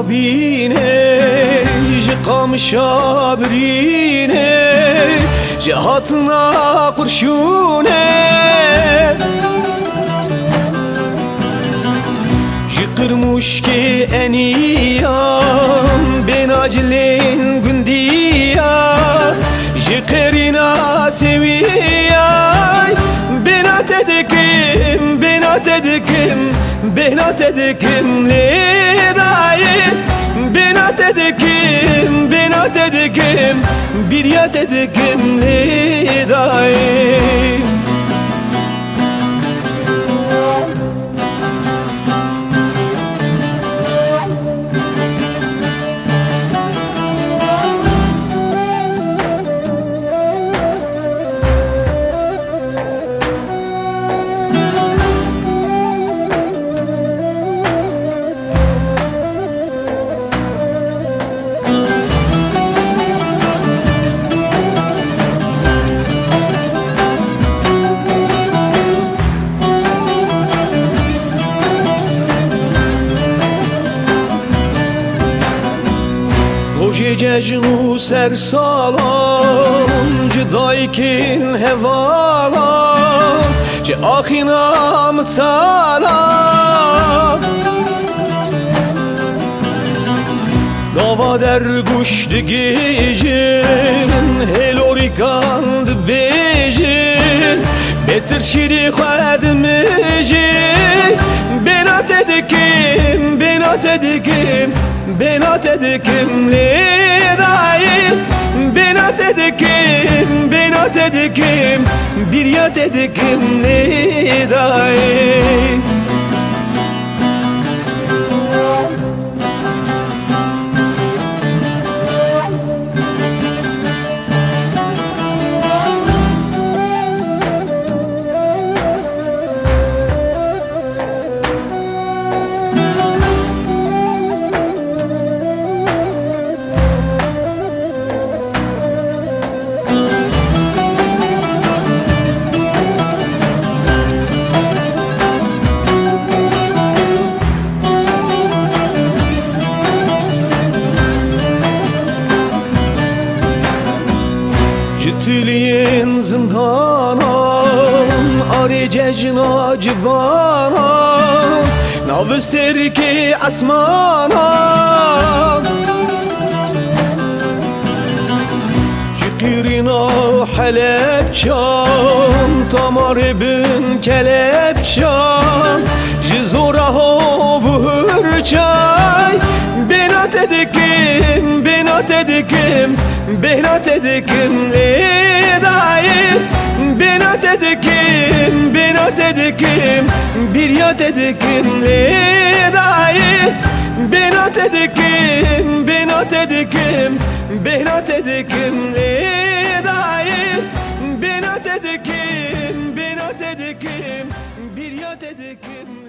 avine ji qamışa birine ji hatına kurşune. Ji qirmuşki eniyam ben acilin gündiya. Ji qerina seviyay benat edekim benat edekim benat edekim bir yat edekim ledayim Roje cejnu ser salam Cidaykin hevalam Ce ahinam talam. Dava der guş digijin Helorikan dibijin Betir şiri khadmijin Benat edekim, benat edekim Benat edekim lidayim Benat edekim, benat edekim Bir yat edekim lidayim Jitiliyin zindana Aricecna civana Navisterki asmana. Jikirina Halepçan Tamar bin Kelepçan. Jizora hovur çay Benat edekim, benat edekim Benat edekim lidayim Bir yat edekim lidayim Benat edekim, benat edekim Benat edekim lidayim Benat edekim, benat edekim Bir yat edekim lidayim